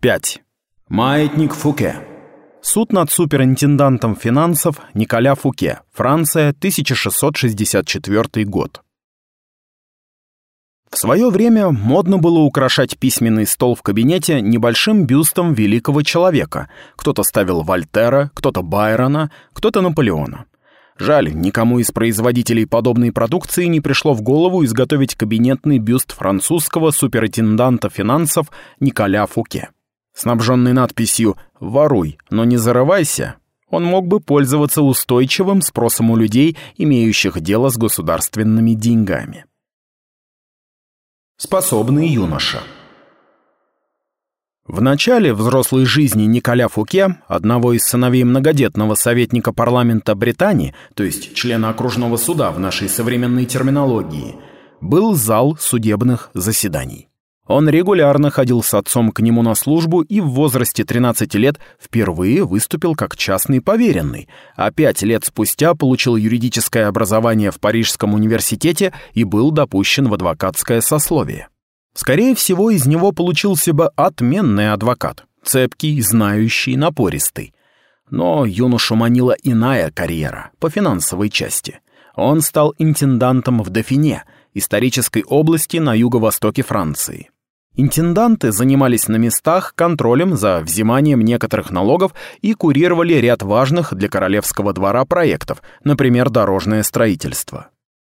5. Маятник Фуке. Суд над суперинтендантом финансов Николя Фуке. Франция, 1664 год. В свое время модно было украшать письменный стол в кабинете небольшим бюстом великого человека. Кто-то ставил Вольтера, кто-то Байрона, кто-то Наполеона. Жаль, никому из производителей подобной продукции не пришло в голову изготовить кабинетный бюст французского суперинтенданта финансов Николя Фуке. Снабженный надписью «Воруй, но не зарывайся», он мог бы пользоваться устойчивым спросом у людей, имеющих дело с государственными деньгами. Способный юноша в начале взрослой жизни Николя Фуке, одного из сыновей многодетного советника парламента Британии, то есть члена окружного суда в нашей современной терминологии, был зал судебных заседаний. Он регулярно ходил с отцом к нему на службу и в возрасте 13 лет впервые выступил как частный поверенный, а пять лет спустя получил юридическое образование в Парижском университете и был допущен в адвокатское сословие. Скорее всего, из него получился бы отменный адвокат, цепкий, знающий, напористый. Но юношу манила иная карьера, по финансовой части. Он стал интендантом в Дофине, исторической области на юго-востоке Франции. Интенданты занимались на местах контролем за взиманием некоторых налогов и курировали ряд важных для королевского двора проектов, например, дорожное строительство.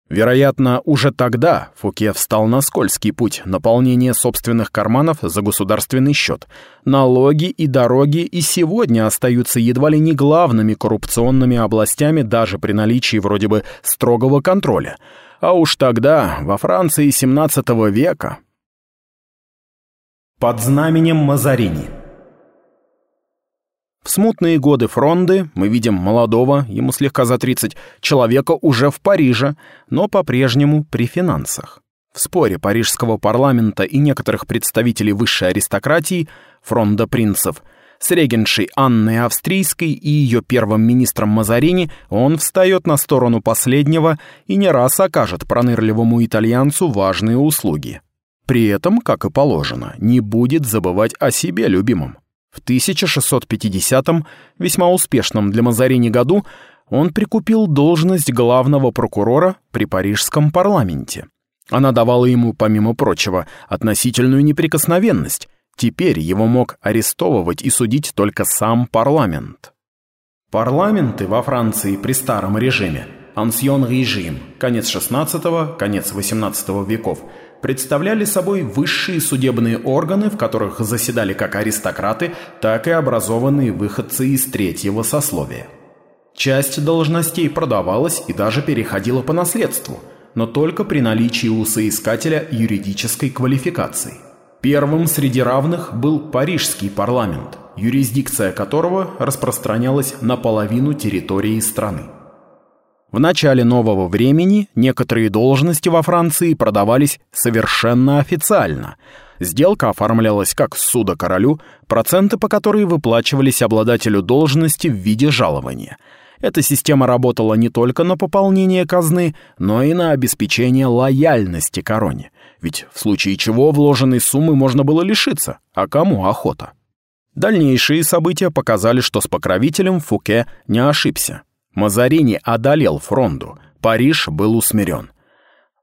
Вероятно, уже тогда Фуке встал на скользкий путь наполнения собственных карманов за государственный счет. Налоги и дороги и сегодня остаются едва ли не главными коррупционными областями даже при наличии вроде бы строгого контроля. А уж тогда, во Франции XVII века... Под знаменем Мазарини в смутные годы фронды мы видим молодого, ему слегка за 30, человека уже в Париже, но по-прежнему при финансах. В споре парижского парламента и некоторых представителей высшей аристократии, фронда принцев, с регеншей Анной Австрийской и ее первым министром Мазарини он встает на сторону последнего и не раз окажет пронырливому итальянцу важные услуги. При этом, как и положено, не будет забывать о себе любимом. В 1650-м, весьма успешном для Мазарини году, он прикупил должность главного прокурора при парижском парламенте. Она давала ему, помимо прочего, относительную неприкосновенность. Теперь его мог арестовывать и судить только сам парламент. Парламенты во Франции при старом режиме, ансьон режим, конец XVI, конец XVIII веков – представляли собой высшие судебные органы, в которых заседали как аристократы, так и образованные выходцы из третьего сословия. Часть должностей продавалась и даже переходила по наследству, но только при наличии у соискателя юридической квалификации. Первым среди равных был парижский парламент, юрисдикция которого распространялась на половину территории страны. В начале нового времени некоторые должности во Франции продавались совершенно официально. Сделка оформлялась как суда королю, проценты по которой выплачивались обладателю должности в виде жалования. Эта система работала не только на пополнение казны, но и на обеспечение лояльности короне. Ведь в случае чего вложенной суммы можно было лишиться, а кому охота? Дальнейшие события показали, что с покровителем Фуке не ошибся. Мазарини одолел фронду, Париж был усмирен.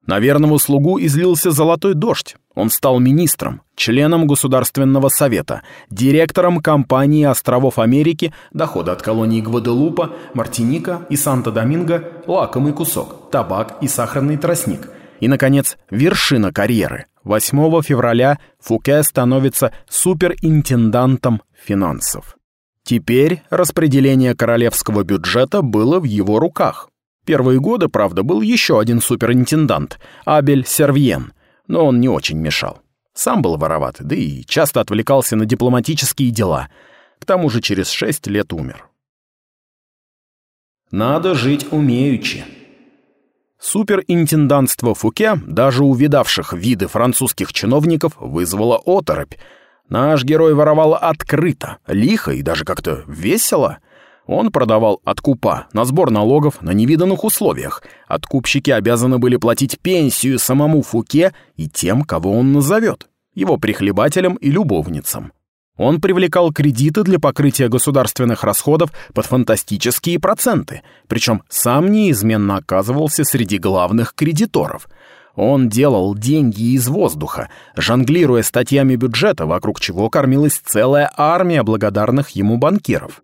На верного слугу излился золотой дождь. Он стал министром, членом Государственного совета, директором компании островов Америки, доходы от колоний Гваделупа, Мартиника и Санто-Доминго, лакомый кусок, табак и сахарный тростник. И, наконец, вершина карьеры. 8 февраля Фуке становится суперинтендантом финансов. Теперь распределение королевского бюджета было в его руках. Первые годы, правда, был еще один суперинтендант, Абель Сервьен, но он не очень мешал. Сам был вороват, да и часто отвлекался на дипломатические дела. К тому же через шесть лет умер. Надо жить умеючи. Суперинтендантство Фуке, даже увидавших виды французских чиновников, вызвало оторопь, Наш герой воровал открыто, лихо и даже как-то весело. Он продавал откупа на сбор налогов на невиданных условиях. Откупщики обязаны были платить пенсию самому Фуке и тем, кого он назовет, его прихлебателям и любовницам. Он привлекал кредиты для покрытия государственных расходов под фантастические проценты, причем сам неизменно оказывался среди главных кредиторов. Он делал деньги из воздуха, жонглируя статьями бюджета, вокруг чего кормилась целая армия благодарных ему банкиров.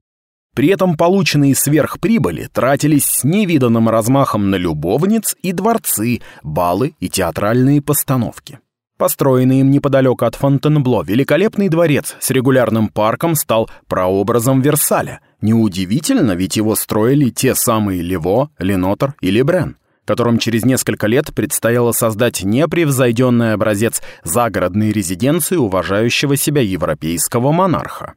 При этом полученные сверхприбыли тратились с невиданным размахом на любовниц и дворцы, балы и театральные постановки. Построенный им неподалеку от Фонтенбло великолепный дворец с регулярным парком стал прообразом Версаля. Неудивительно, ведь его строили те самые Лево, Ленотер и Лебрен, которым через несколько лет предстояло создать непревзойденный образец загородной резиденции уважающего себя европейского монарха.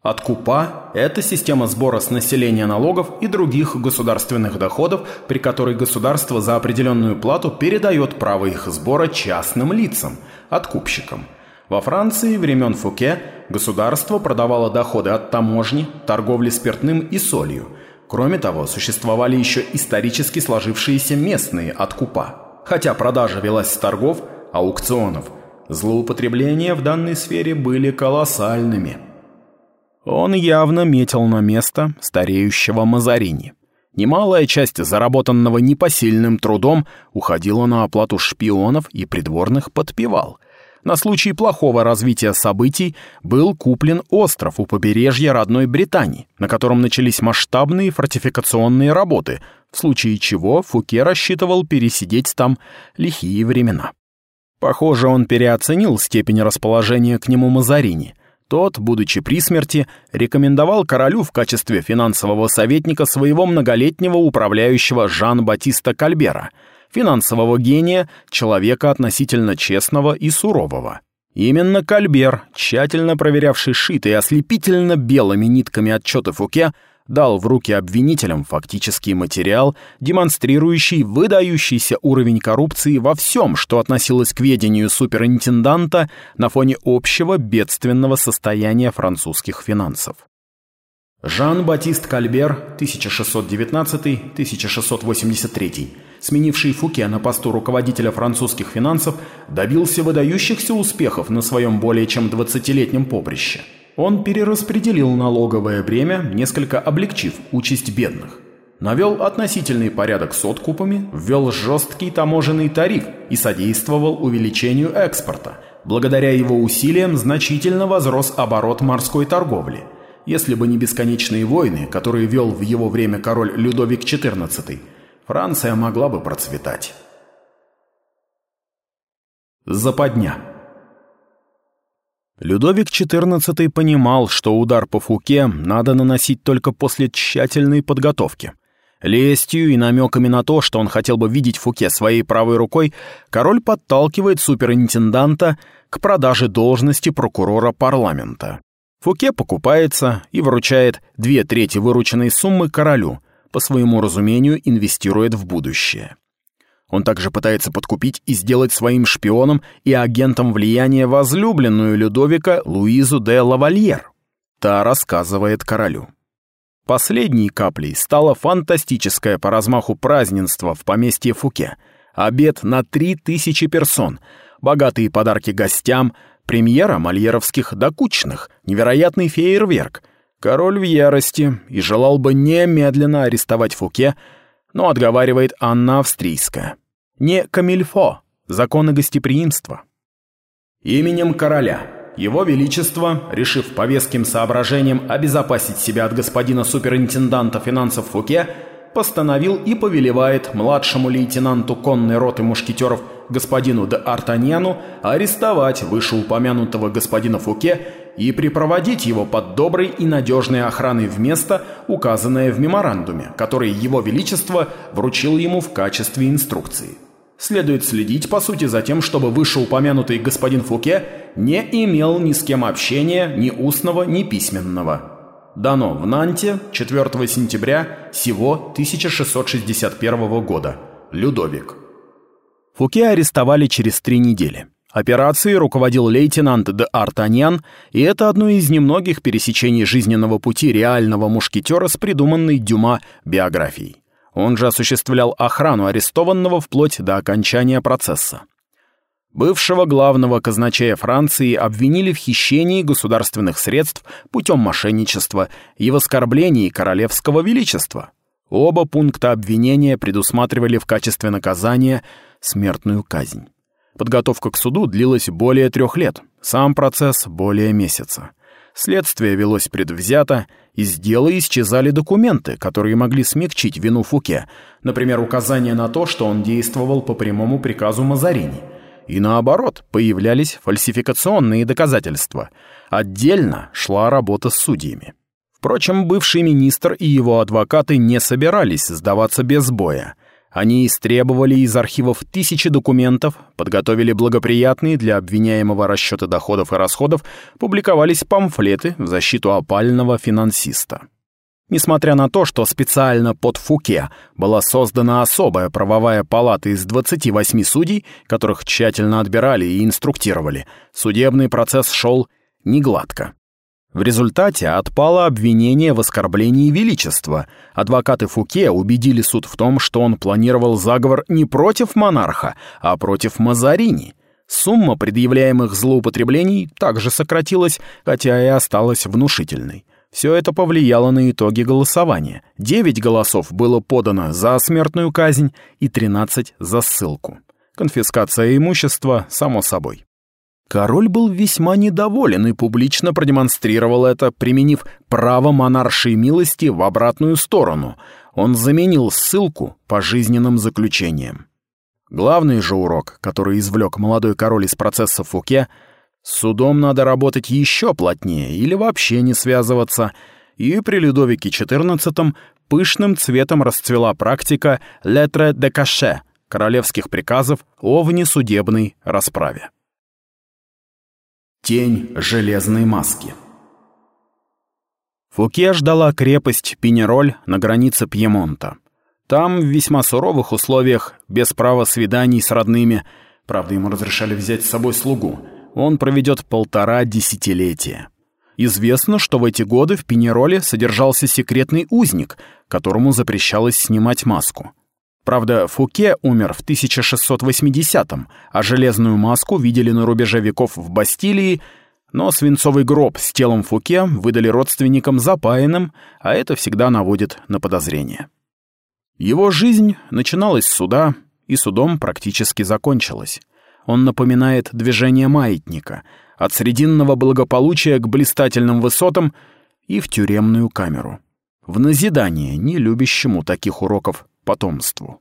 Откупа – это система сбора с населения налогов и других государственных доходов, при которой государство за определенную плату передает право их сбора частным лицам – откупщикам. Во Франции времен Фуке государство продавало доходы от таможни, торговли спиртным и солью. Кроме того, существовали еще исторически сложившиеся местные откупа. Хотя продажа велась с торгов, аукционов, злоупотребления в данной сфере были колоссальными – он явно метил на место стареющего Мазарини. Немалая часть заработанного непосильным трудом уходила на оплату шпионов и придворных подпевал. На случай плохого развития событий был куплен остров у побережья родной Британии, на котором начались масштабные фортификационные работы, в случае чего Фуке рассчитывал пересидеть там лихие времена. Похоже, он переоценил степень расположения к нему Мазарини, тот, будучи при смерти, рекомендовал королю в качестве финансового советника своего многолетнего управляющего Жан-Батиста Кальбера, финансового гения, человека относительно честного и сурового. Именно Кальбер, тщательно проверявший шитые ослепительно белыми нитками отчеты Фуке, дал в руки обвинителям фактический материал, демонстрирующий выдающийся уровень коррупции во всем, что относилось к ведению суперинтенданта на фоне общего бедственного состояния французских финансов. Жан-Батист Кальбер, 1619-1683, сменивший Фуке на посту руководителя французских финансов, добился выдающихся успехов на своем более чем 20-летнем поприще – он перераспределил налоговое бремя, несколько облегчив участь бедных. Навел относительный порядок с откупами, ввел жесткий таможенный тариф и содействовал увеличению экспорта. Благодаря его усилиям значительно возрос оборот морской торговли. Если бы не бесконечные войны, которые вел в его время король Людовик XIV, Франция могла бы процветать. Западня. Людовик XIV понимал, что удар по Фуке надо наносить только после тщательной подготовки. Лестью и намеками на то, что он хотел бы видеть Фуке своей правой рукой, король подталкивает суперинтенданта к продаже должности прокурора парламента. Фуке покупается и вручает две трети вырученной суммы королю, по своему разумению инвестирует в будущее. Он также пытается подкупить и сделать своим шпионом и агентом влияния возлюбленную Людовика Луизу де Лавальер. Та рассказывает королю. Последней каплей стало фантастическое по размаху празднество в поместье Фуке. Обед на три тысячи персон, богатые подарки гостям, премьера мольеровских докучных, невероятный фейерверк. Король в ярости и желал бы немедленно арестовать Фуке, но отговаривает Анна Австрийская. Не камильфо, законы гостеприимства. Именем короля. Его Величество, решив по веским соображениям обезопасить себя от господина суперинтенданта финансов Фуке, постановил и повелевает младшему лейтенанту конной роты мушкетеров господину де Артаньяну арестовать вышеупомянутого господина Фуке и припроводить его под доброй и надежной охраной в место, указанное в меморандуме, который его величество вручил ему в качестве инструкции. Следует следить, по сути, за тем, чтобы вышеупомянутый господин Фуке не имел ни с кем общения, ни устного, ни письменного. Дано в Нанте 4 сентября сего 1661 года. Людовик. Фуке арестовали через три недели. Операцией руководил лейтенант де Артаньян, и это одно из немногих пересечений жизненного пути реального мушкетера с придуманной Дюма биографией. Он же осуществлял охрану арестованного вплоть до окончания процесса. Бывшего главного казначея Франции обвинили в хищении государственных средств путем мошенничества и в оскорблении королевского величества. Оба пункта обвинения предусматривали в качестве наказания смертную казнь. Подготовка к суду длилась более трех лет, сам процесс — более месяца. Следствие велось предвзято, из дела исчезали документы, которые могли смягчить вину Фуке, например, указание на то, что он действовал по прямому приказу Мазарини. И наоборот, появлялись фальсификационные доказательства. Отдельно шла работа с судьями. Впрочем, бывший министр и его адвокаты не собирались сдаваться без боя. Они истребовали из архивов тысячи документов, подготовили благоприятные для обвиняемого расчеты доходов и расходов, публиковались памфлеты в защиту опального финансиста. Несмотря на то, что специально под Фуке была создана особая правовая палата из 28 судей, которых тщательно отбирали и инструктировали, судебный процесс шел негладко. В результате отпало обвинение в оскорблении величества. Адвокаты Фуке убедили суд в том, что он планировал заговор не против монарха, а против Мазарини. Сумма предъявляемых злоупотреблений также сократилась, хотя и осталась внушительной. Все это повлияло на итоги голосования. Девять голосов было подано за смертную казнь и 13 за ссылку. Конфискация имущества, само собой. Король был весьма недоволен и публично продемонстрировал это, применив право монаршей милости в обратную сторону. Он заменил ссылку пожизненным заключением. Главный же урок, который извлек молодой король из процесса Фуке, судом надо работать еще плотнее или вообще не связываться, и при Людовике XIV пышным цветом расцвела практика «lettre de cachet» королевских приказов о внесудебной расправе. Тень железной маски. Фуке ждала крепость Пинероль на границе Пьемонта. Там, в весьма суровых условиях, без права свиданий с родными, правда, ему разрешали взять с собой слугу, он проведет полтора десятилетия. Известно, что в эти годы в Пинероле содержался секретный узник, которому запрещалось снимать маску. Правда, Фуке умер в 1680-м, а железную маску видели на рубеже веков в Бастилии, но свинцовый гроб с телом Фуке выдали родственникам запаянным, а это всегда наводит на подозрение. Его жизнь начиналась с суда и судом практически закончилась. Он напоминает движение маятника, от срединного благополучия к блистательным высотам и в тюремную камеру. В назидание не любящему таких уроков потомству.